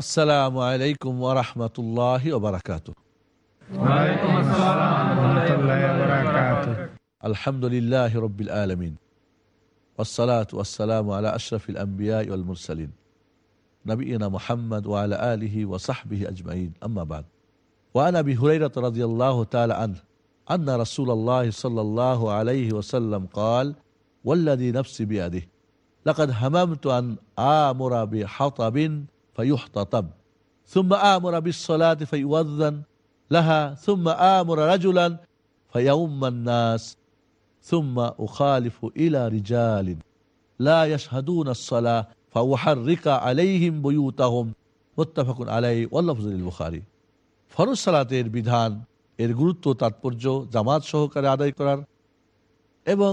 আসসালামু আলাইকুম ওরহমতুল্লাহ ওবরাকাত আলহামদুলিল্লাহ রবিল আলমিন والصلاة والسلام على أشرف الأنبياء والمرسلين نبينا محمد وعلى آله وصحبه أجمعين أما بعد وعن أبي هريرة رضي الله تعالى عنه أن رسول الله صلى الله عليه وسلم قال والذي نفسي بيده لقد هممت أن آمر بحطب فيحتطب ثم آمر بالصلاة فيؤذن لها ثم آمر رجلا فيوم الناس ثم أخالف إلى رجال لا يشهدون الصلاة فأحرق عليهم بيوتهم متفق عليه واللفظ للبخاري ফরজ সালাতের বিধান এর গুরুত্ব তাৎপর্য জামাত সহকারে আদায় করার এবং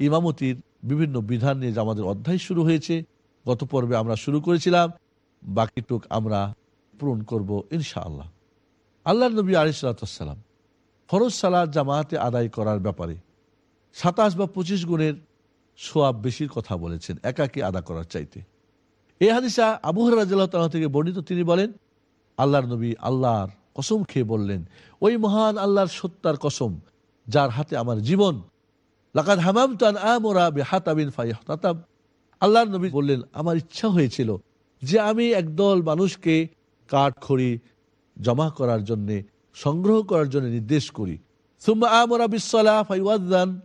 ইমামতির বিভিন্ন বিধান নিয়ে যে আমাদের অধ্যায় শুরু হয়েছে গত পর্বে আমরা শুরু করেছিলাম বাকিটুক আমরা পূরণ করব ইনশাআল্লাহ। আল্লাহ নবী আলিসাল্লাম ফরজ সালাদ জামাতে আদায় করার ব্যাপারে সাতাশ বা পঁচিশ গুণের সোয়াব বেশির কথা বলেছেন একাকে আদা করার চাইতে। এই হাদিসা আবু রাজ্লাহ থেকে বর্ণিত তিনি বলেন, আল্লাহর নবী আল্লাহর কসম খেয়ে বললেন, ওই মহান আল্লাহর সত্তার কসম, যার হাতে আমার জীবন, লাকাদ হামাম তান আমরা বেহাতাবিন ফাইহতাতাব। আল্লাহর নবী বললেন, আমার ইচ্ছা হয়েছিল যে আমি একদল মানুষকে কাঠ খড়ি জমা করার জন্য, সংগ্রহ করার জন্য নির্দেশ করি।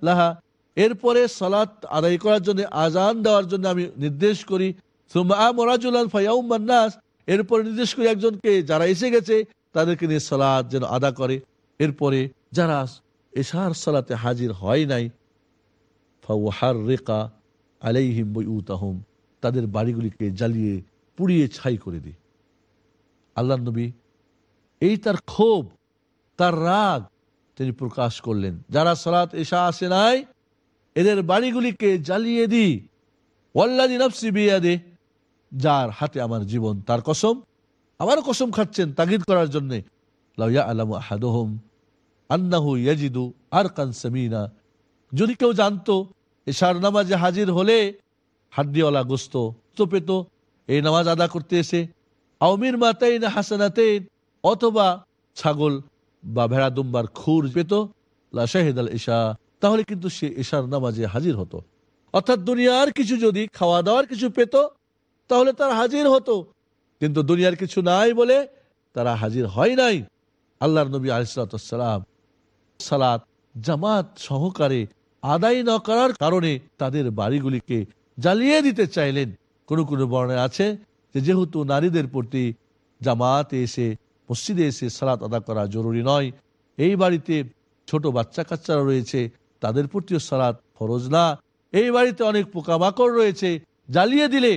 লাহা। এরপরে সালাত আদায় করার জন্য আজান দেওয়ার জন্য আমি নির্দেশ করি। এরপরে নির্দেশ করি একজনকে, যারা এসে গেছে, তাদেরকে নিয়ে সালাদ যেন আদা করে। এরপরে যারা এশার সালাতে হাজির হয় নাই ফাওয়াহার রেকা আলাইহিম বইউতাহম তাদের বাড়িগুলিকে জ্বালিয়ে পুড়িয়ে ছাই করে দিই। আল্লাহ নবী, এই তার ক্ষোভ, তার রাগ তিনি প্রকাশ করলেন। যারা সালাত এসা আসে নাই, এদের বাড়িগুলিকে জ্বালিয়ে দিই। ওয়াল্লাদি নফসি বিয়াদে, যার হাতে আমার জীবন, তার কসম। আবারও কসম খাচ্ছেন তাগিদ করার জন্যে। লাউয়া আলামু আহাদহম আন্নাহু ইয়াজিদু আর কান সামিনা। যদি কেউ জানতো, এশার নামাজে হাজির হলে হাড্ডিওয়ালা গোস্ত তো পেত এই নামাজ আদা করতে এসে আউমির মাতাইন হাসানাতেন অথবা ছাগল বা ভেড়া দুম্বার খুর পেত, লা শাহিদ আল ইশা, তাহলে কিন্তু সে এশার নামাজে হাজির হতো। অর্থাৎ দুনিয়ার কিছু যদি খাওয়া দাওয়ার কিছু পেত, তাহলে তার হাজির হতো। কিন্তু দুনিয়ার কিছু নাই বলে তারা হাজির হয় নাই। আল্লাহর নবী আলিসালাম সালাত জামাত সহকারে আদায় না করার কারণে তাদের বাড়িগুলিকে জ্বালিয়ে দিতে চাইলেন। কোনো কোনো বর্ণে আছে যে যেহেতু নারীদের প্রতি জামাতে এসে, মসজিদে এসে সালাত আদা করা জরুরি নয়, এই বাড়িতে ছোট বাচ্চা কাচ্চারা রয়েছে, তাদের প্রতিও সালাত ফরজ না। এই বাড়িতে অনেক পোকামাকড় রয়েছে, জ্বালিয়ে দিলে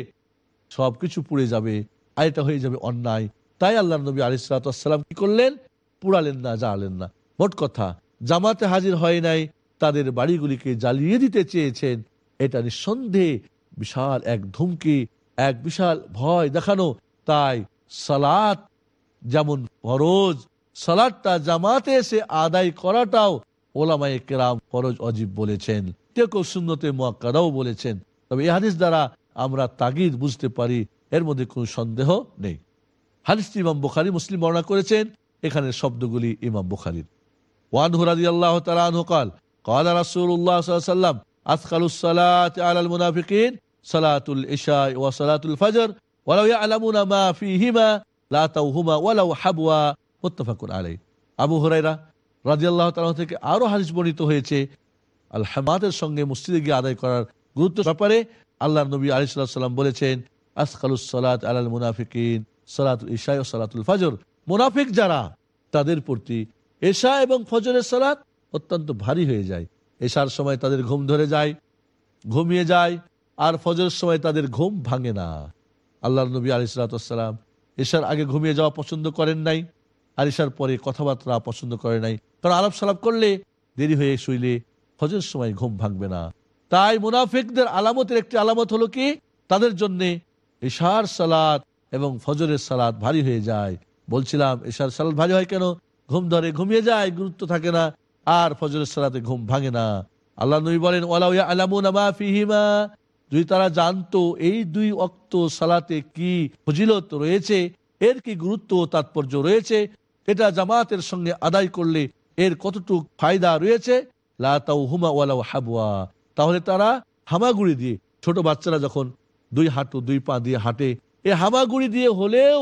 সব কিছু পুড়ে যাবে আর এটা হয়ে যাবে অন্যায়। তাই আল্লাহ নবী আলিসাল্লাম কি করলেন? পুড়ালেন না জ্বালেন না। মোট কথা, জামাতে হাজির হয় নাই, তাদের বাড়িগুলিকে জ্বালিয়ে দিতে চেয়েছেন, এটা নিঃসন্দেহে বিশাল এক ধুমকি এক বিশাল ভয় দেখানো তাই সালাত যেমন ফরজ সালাদটা জামাতে এসে আদায় করাটাও ওলামাই কেরাম ফরজ অজীব বলেছেন কেউ কেউ শূন্যতে মোয়াক্কাদাও বলেছেন তবে এই হাদিস দ্বারা আমরা তাগিদ বুঝতে পারি এর মধ্যে কোনো সন্দেহ নেই হাদিসটি ইমাম বুখারি মুসলিম বর্ণনা করেছেন এখানে শব্দগুলি ইমাম বুখারির ওয়ান হুরাদি আল্লাহ তালাহ কাল قال رسول الله صلى الله عليه وسلم أثقل الصلاة على المنافقين সালাতুল ইশা ওয়া সালাতুল ফজর, ওয়ালাউ ইয়ালামুনা মা ফীহিমা, লা তাউহুমা ওয়ালাউ হাবওয়া, মুত্তাফাকুন আলাইহি। আবু হুরায়রা রাদিয়াল্লাহু তাআলা থেকে আরও হাদিস বর্ণিত হয়েছে আল হামাদের সঙ্গে মসজিদে গিয়ে আদায় করার গুরুত্ব ব্যাপারে আল্লাহ নবী আলাইহিস সালাম বলেছেন আসকালুস সালাত আলাল মুনাফিকিন, সালাতুল ইশা ও সালাতুল ফজর। মুনাফিক যারা, তাদের প্রতি এশা এবং ফজরের সালাত অত্যন্ত ভারী হয়ে যায়। এশার সময় তাদের ঘুম ধরে যায়, ঘুমিয়ে যায় আর ফজরের সময় তাদের ঘুম ভাঙে না। আল্লাহ নবী আলি সালাতাম এশার আগে ঘুমিয়ে যাওয়া পছন্দ করেন নাই, আর এশার পরে কথাবার্তা পছন্দ করে নাই। কারণ আলাপ সালাপ করলে দেরি হয়ে শুইলে ফজরের সময় ঘুম ভাঙবে না। তাই মুনাফিকদের আলামতের একটি আলামত হলো কি? তাদের জন্যে ঈশার সালাত এবং ফজরের সালাদ ভারী হয়ে যায়। বলছিলাম, ঈশার সালাদ ভারী হয় কেন? ঘুম ধরে ঘুমিয়ে যায়, গুরুত্ব থাকে না, আর ফজরের সালাতে ঘুম ভাঙে না। আল্লাহ নবী বলেন ওয়ালাউয়া আলামুন আমা ফিহিমা যদি তারা জানতো এই দুই অক্ত সালাতে কি ফজিলত রয়েছে, এর কি গুরুত্ব ও তাৎপর্য রয়েছে, এটা জামাতের সঙ্গে আদায় করলে এর কতটুক ফায়দা রয়েছে হাবুয়া তাহলে তারা হামাগুড়ি দিয়ে, ছোট বাচ্চারা যখন দুই হাঁটু দুই পা দিয়ে হাঁটে, এ হামাগুড়ি দিয়ে হলেও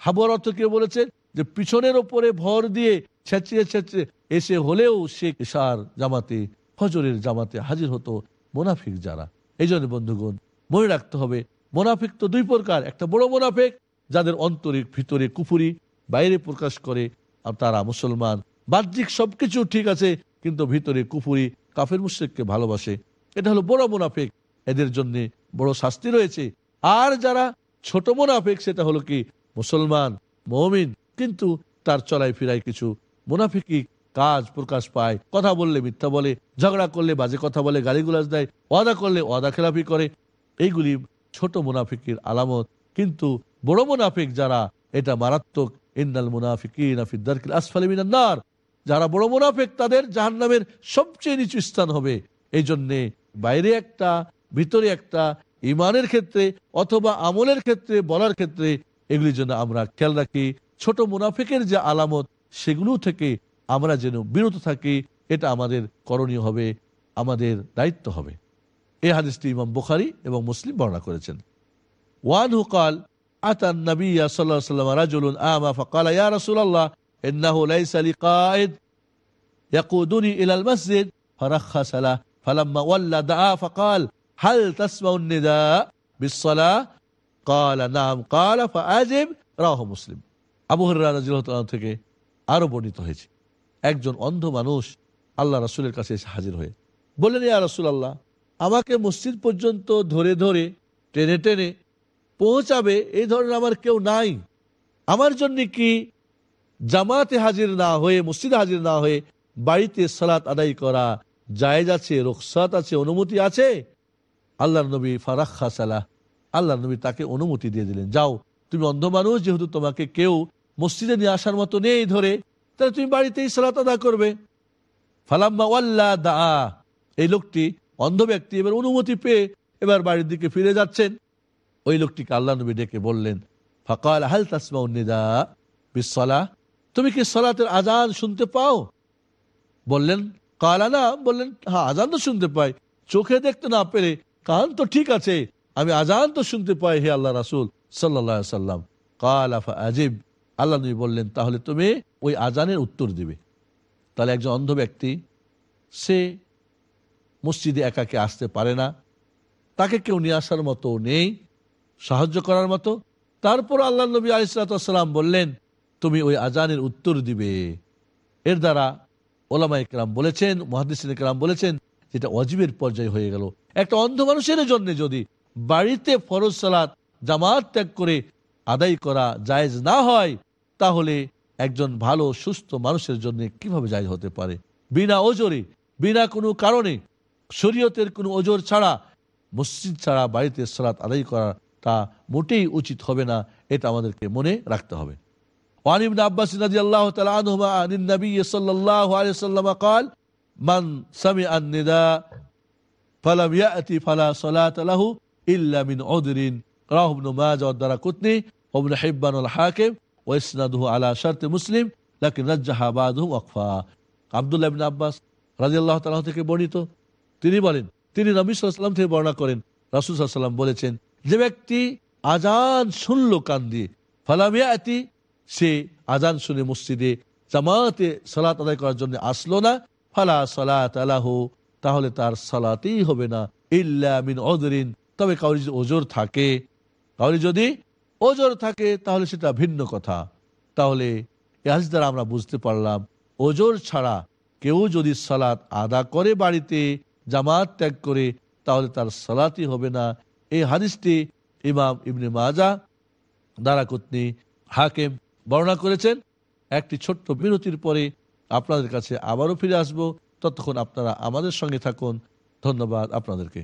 হাবুয়ার অর্থ কে বলেছে? যে পিছনের ওপরে ভর দিয়ে ছেঁচিয়ে ছেঁচিয়ে এসে হলেও সে ইশার জামাতে, ফজরের জামাতে হাজির হতো মোনাফিক যারা। এই জন্য বন্ধুগণ, মনে রাখতে হবে, মোনাফিক তো দুই প্রকার, একটা বড় মোনাফিক, যাদের অন্তরিক ভিতরে কুফুরি, বাইরে প্রকাশ করে, আর তারা মুসলমান। বাহ্যিক সবকিছু ঠিক আছে, কিন্তু ভিতরে কুফুরি, কাফের মুশ্রিককে ভালোবাসে। এটা হলো বড় মুনাফেক, এদের জন্য বড় শাস্তি রয়েছে। আর যারা ছোট মোনাফেক, সেটা হলো কি? মুসলমান, মমিন, কিন্তু তার চলাই ফিরায় কিছু মুনাফিকি কাজ, প্রকাশ পায়। কথা বললে মিথ্যা বলে, ঝগড়া করলে বাজে কথা বলে, গালিগুলাজ দেয়, ওয়াদা করলে ওয়াদা খেলাফি করে। এইগুলি ছোট মুনাফিকের আলামত। কিন্তু বড় মুনাফিক যারা, এটা মারাত্মক। ইন্নাল মুনাফিকিন আফিদ্দারকিল যারা বড় মুনাফিক, তাদের জাহান্নামের সবচেয়ে নিচু স্থান হবে। এই জন্যে বাইরে একটা, ভিতরে একটা ইমানের ক্ষেত্রে অথবা আমলের ক্ষেত্রে বলার ক্ষেত্রে এগুলির জন্য আমরা খেয়াল রাখি। ছোট মুনাফিকের যে আলামত, সেগুলো থেকে আমরা যেন বিরত থাকি এটা আমাদের করণীয় হবে আমাদের দায়িত্ব হবে এই হাদিসটি ইমাম বুখারি এবং মুসলিম বর্ণনা করেছেন ওয়ান হুকাল আতান নবী সাল্লাহ সাল্লাম রাজুলুন আমা ফকাল ইয়া রাসূলুল্লাহ ইন্নাহু লাইসা লিকাইদ يقودني إلى المسجد فرخص له فلما ولى دعا فقال هل تسمع النداء بالصلاة قال نعم قال فأجب রাহ মুসলিম আবু হরাহ থেকে আরো বর্ণিত হয়েছে একজন অন্ধ মানুষ আল্লাহ রাসুলের কাছে এসে হাজির হয়ে বললেন, ইয়া রাসুল আল্লাহ আমাকে মসজিদ পর্যন্ত ধরে ধরে টেনে টেনে পৌঁছাবে, এই ধরনের আমার কেউ নাই। আমার জন্য কি জামাতে হাজির না হয়ে, মসজিদে হাজির না হয়ে বাড়িতে সালাত আদায় করা জায়েজ আছে রোকসাত আছে, অনুমতি আছে? আল্লাহ নবী ফারাক্ষা সালাহ আল্লাহ নবী তাকে অনুমতি দিয়ে দিলেন, যাও, তুমি অন্ধ মানুষ, যেহেতু তোমাকে কেউ মসজিদে নিয়ে আসার মতো নেই ধরে তাহলে তুমি বাড়িতেই সালাত আদা করবে। ফালাম্মা ওয়াল্লা দা এই লোকটি অন্ধ ব্যক্তি এবার অনুমতি পেয়ে এবার বাড়ির দিকে ফিরে যাচ্ছেন। ওই লোকটিকে আল্লাহ নবী ডেকে বললেন, ফাকাল হাল তাসমা উন্নিদা বিসলা তুমি কি সলাতের আজান শুনতে পাও? বললেন, কালা না। বললেন হ্যাঁ আজান তো শুনতে পাই। চোখে দেখতে না পেরে কান তো ঠিক আছে। আমি আজান তো শুনতে পাই, হে আল্লাহ রাসুল সাল্লা সাল্লাম কালাফা আজিব আল্লাহ নবী বললেন, তাহলে তুমি ওই আজানের উত্তর দিবে। তাহলে একজন অন্ধ ব্যক্তি, সে মসজিদে একাকে আসতে পারে না, তাকে কেউ নিয়ে আসার মতো নেই, সাহায্য করার মতো। তারপর আল্লাহ নবী আলিসাল্লাম বললেন, তুমি ওই আজানের উত্তর দিবে। এর দ্বারা ওলামা ইকরাম বলেছেন মহাদিসিন ইকরাম বলেছেন, যেটা অজীবের পর্যায়ে হয়ে গেল। একটা অন্ধ মানুষের জন্য যদি বাড়িতে ফরজ সালাত, জামাত ত্যাগ করে আদায় করা জায়েজ না হয় তাহলে একজন ভালো সুস্থ মানুষের জন্য কিভাবে জায়েজ হতে পারে বিনা ওজরে বিনা কোনো কারণে শরীয়তের কোনো ওজোর ছাড়া মসজিদ ছাড়া বাড়িতে সালাত আদায় করা তা মোটেই উচিত হবে না এটা আমাদেরকে মনে রাখতে হবে وعن ابن عباس رضي الله تعالى عنهما عن النبي صلى الله عليه وسلم قال من سمع النداء فلم يأتي فلا صلاة له إلا من عذر رواه ابن ماجه والدرقطني وابن حبان والحاكم মুসলিম লাকিন রাজ্জাহাবাদহু ওয়াকফা আবদুল্লাহ ইবিন আব্বাস রাজি আল্লাহ থেকে বর্ণিত। তিনি বলেন, তিনি নবী থেকে বর্ণনা করেন। রাসুল সাল্লাম বলেছেন, যে ব্যক্তি আজান শুনল কান দিয়ে ফালামিয়াতি সে আজান শুনে মসজিদে জামাতে সালাত আদায় করার জন্য আসলো না, ফালা সালাত আলাহ তাহলে তার সালাতেই হবে না, ইল্লা মিন অদরিন তবে কাউরি যদি ওজোর থাকে, কাউরি যদি ওজোর থাকে, তাহলে সেটা ভিন্ন কথা। তাহলে এহাজ দ্বারা আমরা বুঝতে পারলাম, ওজোর ছাড়া কেউ যদি সালাত আদা করে বাড়িতে, জামাত ত্যাগ করে, তাহলে তার সালাতই হবে না। এই হাদিসটি ইমাম ইবনে মাজা দ্বারা দারাকুতনি হাকেম বর্ণনা করেছেন। একটি ছোট্ট বিরতির পরে আপনাদের কাছে আবারও ফিরে আসব। ততক্ষণ আপনারা আমাদের সঙ্গে থাকুন। ধন্যবাদ আপনাদেরকে।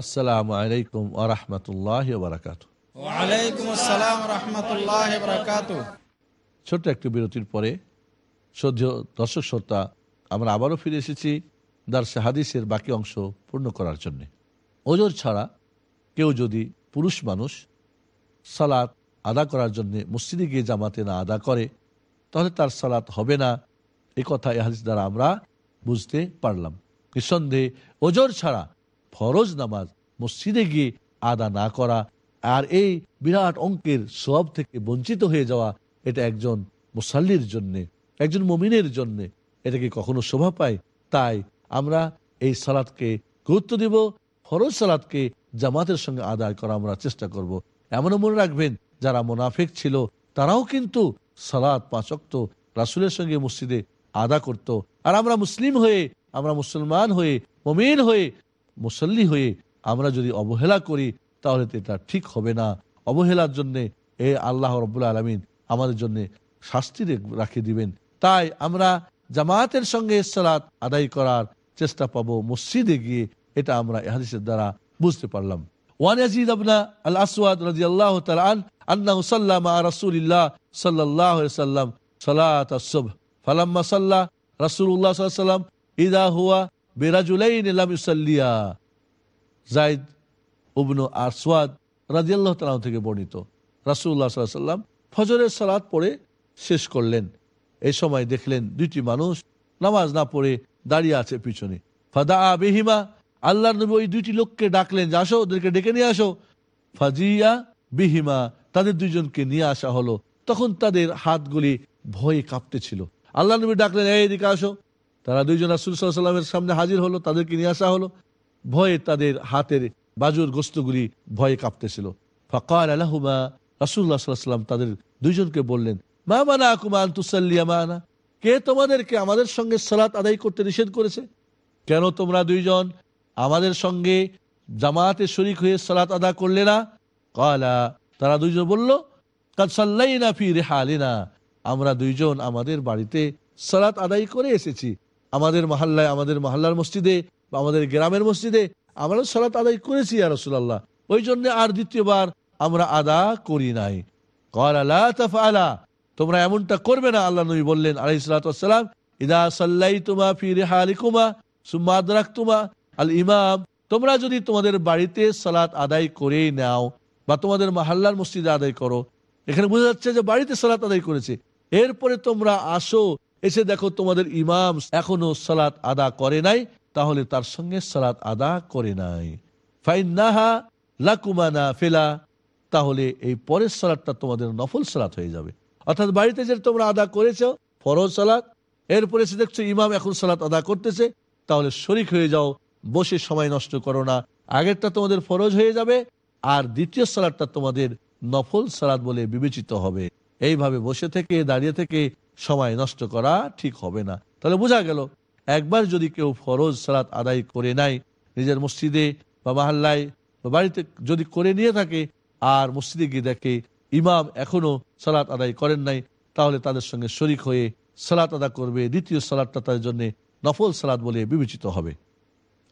আসসালামু আলাইকুম আরহামতুল্লাহ বারাকাত ওয়ালাইকুম আসসালাম রহমতুল্লাহ ছোট্ট একটি বিরতির পরে সদ্য দর্শক শ্রোতা আমরা আবারও ফিরে এসেছি দার্সে হাদিসের বাকি অংশ পূর্ণ করার জন্য। ওজোর ছাড়া কেউ যদি পুরুষ মানুষ সালাত আদা করার জন্য মসজিদে গিয়ে জামাতে না আদা করে তাহলে তার সালাত হবে না। এ কথা এ হাদিস দ্বারা আমরা বুঝতে পারলাম। নিঃসন্দেহে ওজোর ছাড়া ফরজ নামাজ মসজিদে গিয়ে আদা না করা আর এই বিরাট অঙ্কের সব থেকে বঞ্চিত হয়ে যাওয়া, এটা একজন মুসাল্লির জন্যে, একজন মমিনের জন্যে এটা কি কখনো শোভা পায় তাই আমরা এই সালাদকে গুরুত্ব দিব, ফরজ সালাদকে জামাতের সঙ্গে আদায় করা আমরা চেষ্টা করব। এমনও মনে রাখবেন, যারা মোনাফেক ছিল, তারাও কিন্তু সালাদ পাঁচক্ত রাসুলের সঙ্গে মসজিদে আদা করত। আর আমরা মুসলিম হয়ে, আমরা মুসলমান হয়ে, মমিন হয়ে মুসল্লি হয়ে আমরা যদি অবহেলা করি, তাহলে এটা ঠিক হবে না। অবহেলার জন্য এ আল্লাহ রব্বুল আলমিন আমাদের জন্য শাস্তি রাখে দিবেন। তাই আমরা জামাতের সঙ্গে সালাত আদায় করার চেষ্টা পাবো, মসজিদে গিয়ে এটা আমরা এ হাদিসের দ্বারা বুঝতে পারলাম। ওয়ান ইয়াজিদ আবনা আল আসওয়াদ রাদিয়াল্লাহু তাআলা আন আন্নাহু সাল্লা মা রাসূলিল্লাহ সাল্লাল্লাহু আলাইহি সাল্লাম সালাত আস-সুবহ। ফালাম্মা সাল্লা রাসূলুল্লাহ সাল্লাল্লাহু আলাইহি সাল্লাম ইদা হুয়া বিরাজুলাইন লাম ইউসাল্লিয়া জাইদ উবনু আসওয়াদ রাদিয়াল্লাহু তাআলা থেকে বর্ণিত। আলাইহি সাল্লাম ফজরের সালাত পড়ে শেষ করলেন। এই সময় দেখলেন দুইটি মানুষ নামাজ না পড়ে দাঁড়িয়ে আছে পিছনে। ফাদা বেহিমা আল্লাহ নবী ওই দুইটি লোককে ডাকলেন যে, আসো, ওদেরকে ডেকে নিয়ে আসো। ফাজিয়া বিহিমা, তাদের দুইজনকে নিয়ে আসা হলো। তখন তাদের হাতগুলি ভয়ে কাঁপতেছিল। আল্লাহ নবী ডাকলেন, এই এদিকে আসো। তারা দুইজন রাসুল সাল্লামের সামনে হাজির হলো, তাদেরকে নিয়ে আসা হলো। ভয়ে তাদের হাতের বাজুর গোস্তগুলি ভয়ে কাঁপতেছিল। ফকার আলাহুমা রাসুল্লাহ সাল্লাম তাদের দুইজনকে বললেন, মা মানা আকুমা আন্তুসাল্লিয়া মানা কে তোমাদেরকে আমাদের সঙ্গে সালাত আদায় করতে নিষেধ করেছে? কেন তোমরা দুইজন আমাদের সঙ্গে জামাতে শরিক হয়ে সালাত আদা করলে না? কলা, তারা দুইজন বলল, কাদ সাল্লাই না ফি রেহালিনা, আমরা দুইজন আমাদের বাড়িতে সালাত আদায় করে এসেছি। আমাদের মহল্লায়, আমাদের মহল্লার মসজিদে বা আমাদের গ্রামের মসজিদে আমরা সালাত আদায় করেছি আর রসুল্লাহ ওই জন্য আর দ্বিতীয়বার আমরা আদা করি নাই। তাফআলা। তোমরা এমনটা করবে না, আল্লাহ নবী বললেন আলাই সালাতাম ইদা সাল্লাই তোমা ফি রেহালিকুমা সুম্মাদ রাখতুমা আল ইমাম, তোমরা যদি তোমাদের বাড়িতে সালাত আদায় করেই নাও বা তোমাদের মাহাল্লার মসজিদে আদায় করো, এখানে বোঝা যাচ্ছে যে বাড়িতে সালাত আদায় করেছে। এরপরে তোমরা আসো এসে দেখো তোমাদের ইমাম এখনও সালাত আদা করে নাই, তাহলে তার সঙ্গে সালাত আদা করে নাই। ফাইনাহা লাকুমানা ফেলা, তাহলে এই পরের সালাদটা তোমাদের নফল সালাত হয়ে যাবে। অর্থাৎ বাড়িতে যে তোমরা আদা করেছ, ফরজ সালাত, এরপরে এসে দেখছ ইমাম এখন সালাত আদা করতেছে, তাহলে শরিক হয়ে যাও, বসে সময় নষ্ট করো না। আগেরটা তোমাদের ফরজ হয়ে যাবে, আর দ্বিতীয় সালাদটা তোমাদের নফল সালাদ বলে বিবেচিত হবে। এইভাবে বসে থেকে, দাঁড়িয়ে থেকে সময় নষ্ট করা ঠিক হবে না। তাহলে বোঝা গেল, একবার যদি কেউ ফরজ সালাত আদায় করে নাই নিজের মসজিদে বা মাহাল্লায় বা বাড়িতে যদি করে নিয়ে থাকে আর মসজিদে গিয়ে দেখে ইমাম এখনও সালাত আদায় করেন নাই, তাহলে তাদের সঙ্গে শরিক হয়ে সালাত আদা করবে, দ্বিতীয় সালাদটা তাদের জন্য নফল সালাদ বলে বিবেচিত হবে।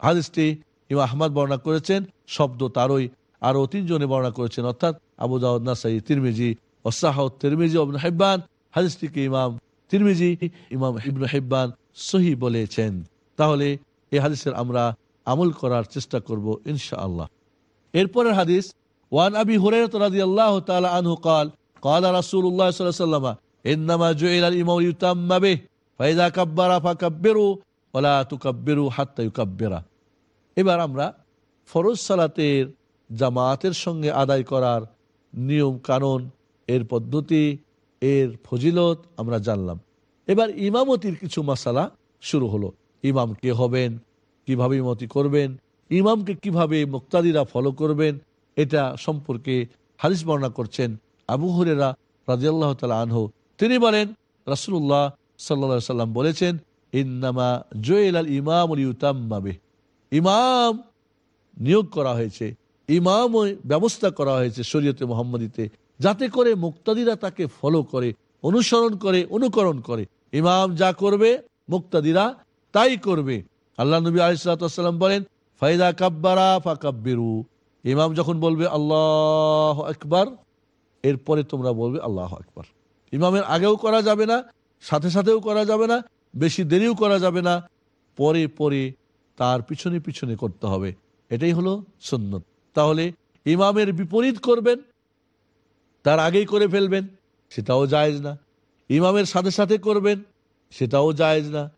হাদিসটি ইমা আহমদ বর্ণনা করেছেন, শব্দ তারই আরও তিনজনে বর্ণনা করেছেন, অর্থাৎ আবু দাউদ, নাসাই, তিরমিজি ওসাহ তিরমিজি ইবনে হিব্বান হাদিসটিকে ইমাম তিরমিজি ইমাম ইবনে হিব্বান সহি বলেছেন তাহলে এই হাদিসের আমরা আমল করার চেষ্টা করব ইনশাআল্লাহ এরপরের হাদিস ওয়ান আবি হুরায়রা রাদিয়াল্লাহু তাআলা আনহু قال قال رسول الله صلى الله عليه وسلم انما جعل الامام يتم به فاذا كبر فكبروا ولا تكبروا حتى يكبر এবার আমরা ফরজ সালাতের জামাতের সঙ্গে আদায় করার নিয়ম কানুন এর পদ্ধতি এর ফজিলত আমরা জানলাম। এবার ইমামতির কিছু মশালা শুরু হলো। ইমাম কে হবেন, কীভাবে ইমামতি করবেন, ইমামকে কীভাবে মুক্তাদিরা ফলো করবেন, এটা সম্পর্কে হারিস বর্ণনা করছেন আবু হরেরা রাজিয়াল্লাহ তালা আনহু। তিনি বলেন রাসুল্লাহ সাল্লা সাল্লাম বলেছেন, ইন্নামা জোয়েল আল ইমাম ইউতাম্মাবে ইমাম নিয়োগ করা হয়েছে ইমাম ব্যবস্থা করা হয়েছে শরীয়তে মোহাম্মদীতে। যাতে করে মুক্তাদিরা তাকে ফলো করে, অনুসরণ করে, অনুকরণ করে। ইমাম যা করবে, মুক্তাদিরা তাই করবে। আল্লাহ নবী আলিসাল্লাম বলেন, ফাইদা কাব্বারা ফাকাব্বিরু। ইমাম যখন বলবে, আল্লাহ একবার এরপরে তোমরা বলবে, আল্লাহ একবার ইমামের আগেও করা যাবে না, সাথে সাথেও করা যাবে না, বেশি দেরিও করা যাবে না। পরে পরে তার পিছনে পিছনে করতে হবে। এটাই হলো সুন্নত। তাহলে ইমামের বিপরীত করবেন তার আগেই করে ফেলবেন, সেটাও জায়েজ না। ইমামের সাথে সাথে করবেন, সেটাও জায়েজ না।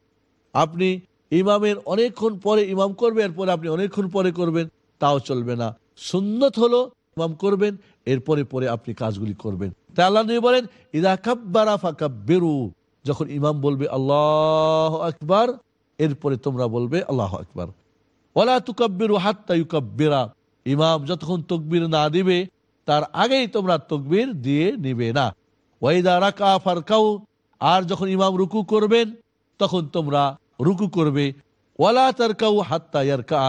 আপনি ইমামের অনেকক্ষণ পরে ইমাম করবেন এরপরে আপনি অনেকক্ষণ পরে করবেন, তাও চলবে না। সুন্নত হলো ইমাম করবেন, এরপরে পরে আপনি কাজগুলি করবেন। তাই আল্লাহ নবী বলেন, ইদা কাব্বারা ফাঁকা বেরু যখন ইমাম বলবে, আল্লাহ আকবার, এরপরে তোমরা বলবে, আল্লাহ আকবার। ওলা তুকাব্বিরু হাত্তা ইউকাব্বিরা। ইমাম যতক্ষণ তকবির না দিবে তার আগেই তোমরা তকবির দিয়ে নিবে না। ওয়াইদা রাকা ফারকাউ, আর যখন ইমাম রুকু করবেন, তখন তোমরা রুকু করবে। ওয়ালা তারকাউ হাত্তা ইয়ারকা,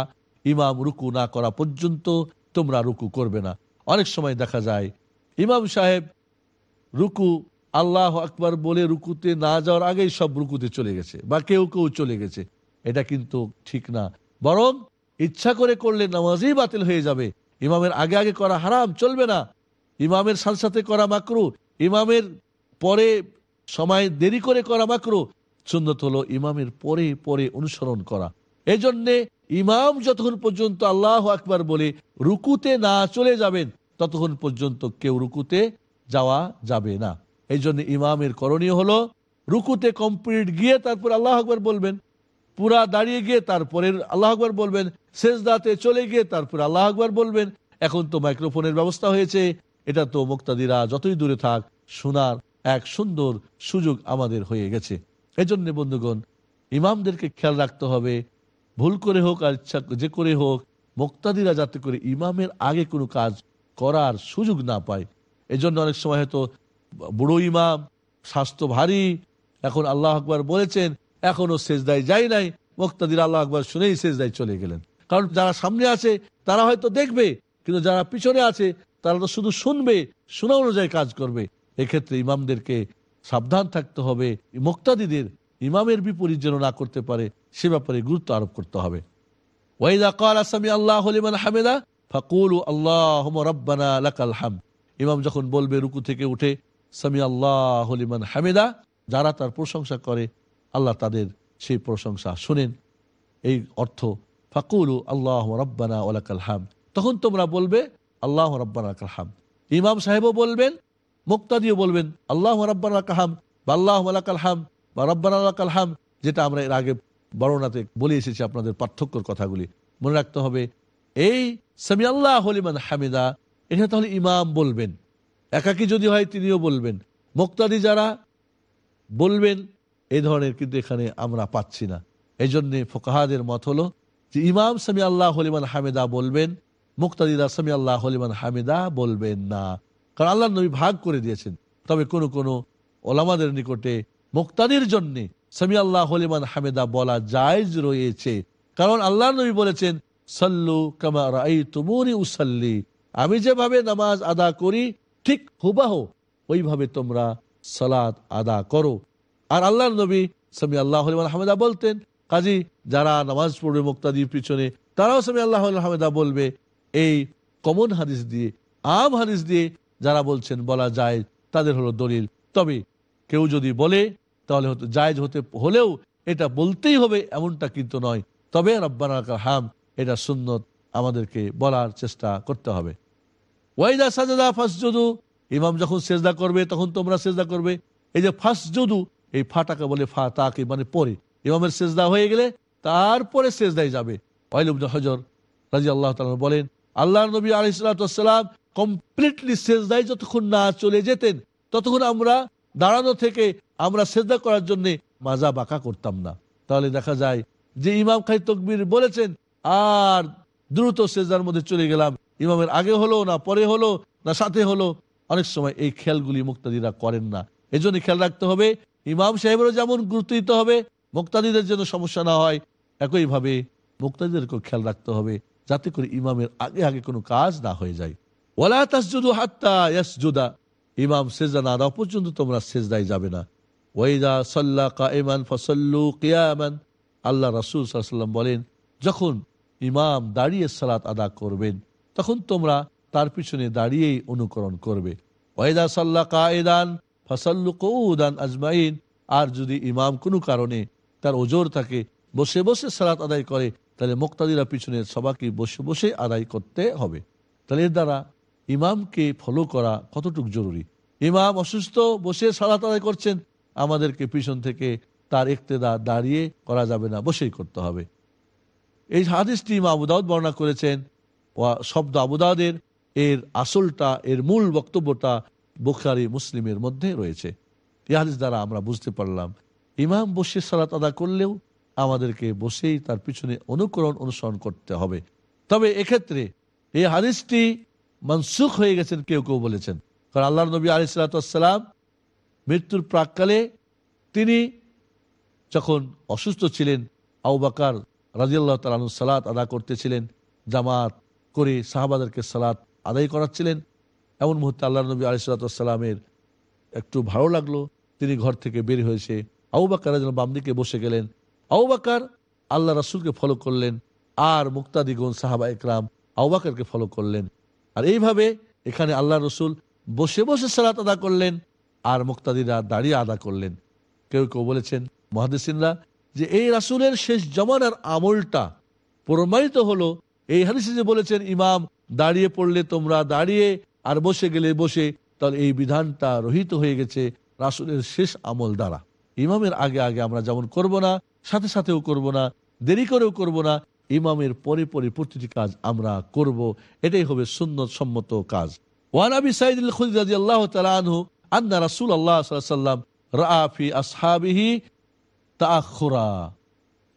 ইমাম রুকু না করা পর্যন্ত তোমরা রুকু করবে না। অনেক সময় দেখা যায়, ইমাম সাহেব রুকু, আল্লাহ আকবার বলে রুকুতে না যাওয়ার আগেই সব রুকুতে চলে গেছে, বা কেউ কেউ চলে গেছে। এটা কিন্তু ঠিক না। বরং ইচ্ছা করে করলে নামাজই বাতিল হয়ে যাবে। ইমামের আগে আগে করা হারাম, চলবে না। ইমামের সাথে সাথে করা মাকরু, ইমামের পরে সময় দেরি করে করা মাকরু। সুন্নত হলো ইমামের পরে পরে অনুসরণ করা। এই জন্যে ইমাম যতক্ষণ পর্যন্ত আল্লাহ আকবার বলে রুকুতে না চলে যাবেন, ততক্ষণ পর্যন্ত কেউ রুকুতে যাওয়া যাবে না। এই জন্য ইমামের করণীয় হলো রুকুতে কমপ্লিট গিয়ে তারপর আল্লাহ আকবার বলবেন পুরা দাঁড়িয়ে গিয়ে তারপরে আল্লাহ আকবার বলবেন শেষ দাঁতে চলে গিয়ে তারপরে আল্লাহ আকবার বলবেন, এখন তো মাইক্রোফোনের ব্যবস্থা হয়েছে, এটা তো মুক্তাদিরা যতই দূরে থাক, শোনার এক সুন্দর সুযোগ আমাদের হয়ে গেছে। এজন্য বন্ধুগণ, ইমামদেরকে খেয়াল রাখতে হবে, ভুল করে হোক আর ইচ্ছা যে করে হোক, মুক্তাদিরা যাতে করে ইমামের আগে কোনো কাজ করার সুযোগ না পায়। এজন্য অনেক সময় হয়তো বুড়ো ইমাম, স্বাস্থ্য ভারী, এখন আল্লাহ আকবার বলেছেন এখনও সেজদায় যাই নাই। মুক্তাদির আল্লাহ আকবার শুনেই সেজদায় চলে গেলেন। কারণ যারা সামনে আছে, তারা হয়তো দেখবে, কিন্তু যারা পিছনে আছে, তারা তো শুধু শুনবে, শোনা অনুযায়ী কাজ করবে। এক্ষেত্রে ইমামদেরকে সাবধান থাকতে হবে। মুক্তাদিদের ইমামের বিপরীত যেন না করতে পারে, সে ব্যাপারে গুরুত্ব আরোপ করতে হবে। আল্লাহ হামেদা আল্লাহ ইমাম যখন বলবে, রুকু থেকে উঠে সামি আল্লাহ লিমান হামেদা, যারা তার প্রশংসা করে আল্লাহ তাদের সেই প্রশংসা। শুনেন, এই অর্থ, ফাকুলু আল্লাহ রব্বানা ওলাকাল হাম তখন তোমরা বলবে, আল্লাহ রব্বানা লাকাল হাম ইমাম সাহেবও বলবেন, মুক্তাদিও বলবেন, আল্লাহ রব্বানা লাকাল হাম বা আল্লাহ লাকাল হাম বা রব্বানা লাকাল হাম যেটা আমরা এর আগে বর্ণনাতে বলে এসেছি আপনাদের পার্থক্যর কথাগুলি। মনে রাখতে হবে, এই সামি আল্লাহ হলিমান হামিদা, এটা তাহলে ইমাম বলবেন। একাকি যদি হয় তিনিও বলবেন। মুক্তাদি যারা বলবেন এই ধরনের কিন্তু এখানে আমরা পাচ্ছি না। এই জন্যে ফোকাহাদের মত হলো যে ইমাম সামি আল্লাহ হলিমান হামেদা বলবেন মুক্তাদিদা সামি আল্লাহ হলিমান হামেদা বলবেন না। কারণ আল্লাহ নবী ভাগ করে দিয়েছেন। তবে কোনো কোনো ওলামাদের নিকটে মুক্তাদির জন্যে সামি আল্লাহ হলিমান হামেদা বলা জায়জ রয়েছে। কারণ আল্লাহ নবী বলেছেন, সাল্লু কামার রাই তুমুনি উসাল্লি। আমি যেভাবে নামাজ আদা করি, ঠিক হুবাহ ওইভাবে তোমরা সালাদ আদা করো। আর আল্লাহ নবী সামি আল্লাহ হামেদা বলতেন, কাজী যারা নামাজ পড়বে মুক্তাদির পিছনে, তারাও সামি আল্লাহ হামেদা বলবে, এই কমন হাদিস দিয়ে, আম হাদিস দিয়ে যারা বলছেন বলা যায় তাদের হলো দলিল। তবে কেউ যদি বলে, তাহলে হতো জায়জ হতে, হলেও এটা বলতেই হবে এমনটা কিন্তু নয়। তবে রব্বানা হাম এটা সুন্নত আমাদেরকে বলার চেষ্টা করতে হবে। ওয়াইদা সাজদা ফাসজুদু, ইমাম যখন সেজদা করবে, তখন তোমরা সেজদা করবে। এই যে ফাসজুদু এই ফাটাকে বলে ফা তাকে মানে পরে। ইমামের সেজদা হয়ে গেলে তারপরে সেজদায় যাবে। হজর রাজি আল্লাহ তালা বলেন আল্লাহ নবী আলিসাল্লাম কমপ্লিটলি সেজদায় যতক্ষণ না চলে যেতেন, ততক্ষণ আমরা দাঁড়ানো থেকে আমরা সেজদা করার জন্য মাজা বাঁকা করতাম না। তাহলে দেখা যায় যে ইমাম খাই তকবির বলেছেন, আর দ্রুত সেজদার মধ্যে চলে গেলাম। ইমামের আগে হলো না পরে হলো না সাথে হলো। অনেক সময় এই খেয়ালগুলি মুক্তাদিরা করেন না। এই জন্য খেয়াল রাখতে হবে ইমাম সাহেবেরও যেমন গুরুত্ব দিতে হবে, মুক্তাদিদের জন্য সমস্যা না হয়, একইভাবে মুক্তাদিদেরকেও খেয়াল রাখতে হবে যাতে করে ইমামের আগে আগে কোনো কাজ না হয়ে যায়। ওলা তাসজুদু হাত্তা ইয়াসজুদা। ইমাম সেজদা না দেওয়া পর্যন্ত তোমরা সেজদায় যাবে না। ওয়াইদা সাল্লা কাইমান ফসল্লু কিয়ামান। আল্লাহ রাসূল সাল্লাল্লাহু বলেন, যখন ইমাম দাঁড়িয়ে সালাত আদা করবেন, তখন তোমরা তার পিছনে দাঁড়িয়েই অনুকরণ করবে। ওয়াইদা সাল্লা কায়দান আজমাইন। আর যদি ইমাম কোনো কারণে তার ওজোর থাকে, বসে বসে সালাত আদায় করে, তাহলে মুক্তাদিরা পিছনে সবাইকে বসে বসে আদায় করতে হবে। তাহলে এর দ্বারা ইমামকে ফলো করা কতটুকু জরুরি? ইমাম অসুস্থ, বসে সালাত আদায় করছেন, আমাদেরকে পিছন থেকে তার একতেদা দাঁড়িয়ে করা যাবে না, বসেই করতে হবে। এই হাদিসটি ইমা আবুদাউদ বর্ণনা করেছেন শব্দ আবুদাউদের এর আসলটা, এর মূল বক্তব্যটা বুখারি, মুসলিমের মধ্যে রয়েছে। এই হাদিস দ্বারা আমরা বুঝতে পারলাম, ইমাম বসে সালাত আদা করলেও আমাদেরকে বসেই তার পিছনে অনুকরণ অনুসরণ করতে হবে। তবে এক্ষেত্রে এই হাদিসটি মনসুখ হয়ে গেছেন কেউ কেউ বলেছেন। কারণ আল্লাহ নবী আলি সালাতাম মৃত্যুর প্রাককালে তিনি যখন অসুস্থ ছিলেন আউবাকার রাজিয়াল্লাহ তালু সালাত আদা করতেছিলেন, জামাত করে সাহাবাদেরকে সালাত আদায় করাচ্ছিলেন। এমন মুহূর্তে আল্লাহ নবী আলিসাল্লামের একটু ভালো লাগল। তিনি ঘর থেকে বের হয়েছে। আউবাকার রাজিয়াল বাম দিকে বসে গেলেন। আউবাকার আল্লাহ রাসুলকে ফলো করলেন আর মুক্তাদিগুন সাহাবা একরাম আউবাকারকে ফলো করলেন। আর এইভাবে এখানে আল্লাহ রসুল বসে বসে সালাত আদা করলেন আর মুক্তাদিরা দাঁড়িয়ে আদা করলেন। কেউ কেউ বলেছেন, মহাদিসিনরা, যে এই রাসুলের শেষ জমানার আমলটা প্রমাণিত হলো। এই হাদিসে যে বলেছেন, ইমাম দাঁড়িয়ে পড়লে তোমরা দাঁড়িয়ে আর বসে গেলে বসে তাহলে এই বিধানটা রহিত হয়ে গেছে রাসুলের শেষ আমল দ্বারা। ইমামের আগে আগে আমরা যেমন করব না, সাথে সাথেও করব না, দেরি করেও করব না, ইমামের পরে পরে প্রতিটি কাজ আমরা করব। এটাই হবে সুন্নত সম্মত কাজ। ওয়ান আবি সাইদ খুলদি রাদিয়াল্লাহু তাআলা আনহু আন্না রাসূলুল্লাহ সাল্লাল্লাহু আলাইহি ওয়াসাল্লাম রাআ ফি আসহাবিহি তাআখুরা।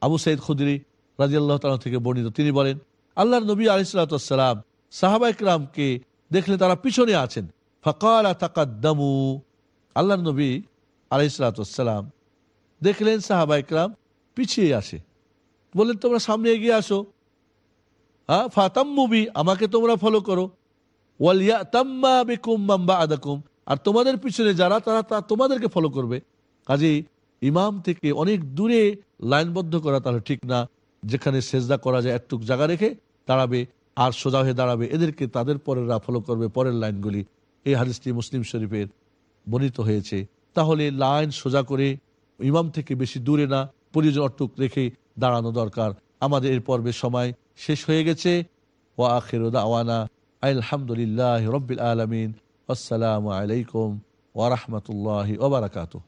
আবু সাইদ খুদরি রাদিয়াল্লাহু তাআলা থেকে বর্ণিত, তিনি বলেন, আল্লাহর নবী আলাইহিস সালাম সাহাবা ইকরামকে দেখলে তারা পিছনে আছেন। ফাকালা তাকাদ্দামু। আল্লাহর নবী আলাইহিস সালাম দেখলেন সাহাবা ইকরাম পিছিয়ে আসে। বললেন, তোমরা সামনে এগিয়ে আসো। হ্যাঁ ফাতাম্মুবি আমাকে তোমরা ফলো করো। ওয়ালিয়া তাম্মা বিকুম মাম্বা আদাকুম আর তোমাদের পিছনে যারা, তারা তা তোমাদেরকে ফলো করবে। কাজে ইমাম থেকে অনেক দূরে লাইনবদ্ধ করা তাহলে ঠিক না। যেখানে সেজদা করা যায় একটুক জায়গা রেখে দাঁড়াবে আর সোজা হয়ে দাঁড়াবে। এদেরকে তাদের পরেররা ফলো করবে, পরের লাইনগুলি। এই হাদিসটি মুসলিম শরীফের বর্ণিত হয়েছে। তাহলে লাইন সোজা করে ইমাম থেকে বেশি দূরে না প্রয়োজন অটুক রেখে দাঁড়ানো দরকার। আমাদের এর পর্বের সময় শেষ হয়ে গেছে। ও আখের আওয়ানা আলহামদুলিল্লাহ রবিল আলমিন। আসসালামু আলাইকুম ওরহমতুল্লাহ ওবরাকাতুহ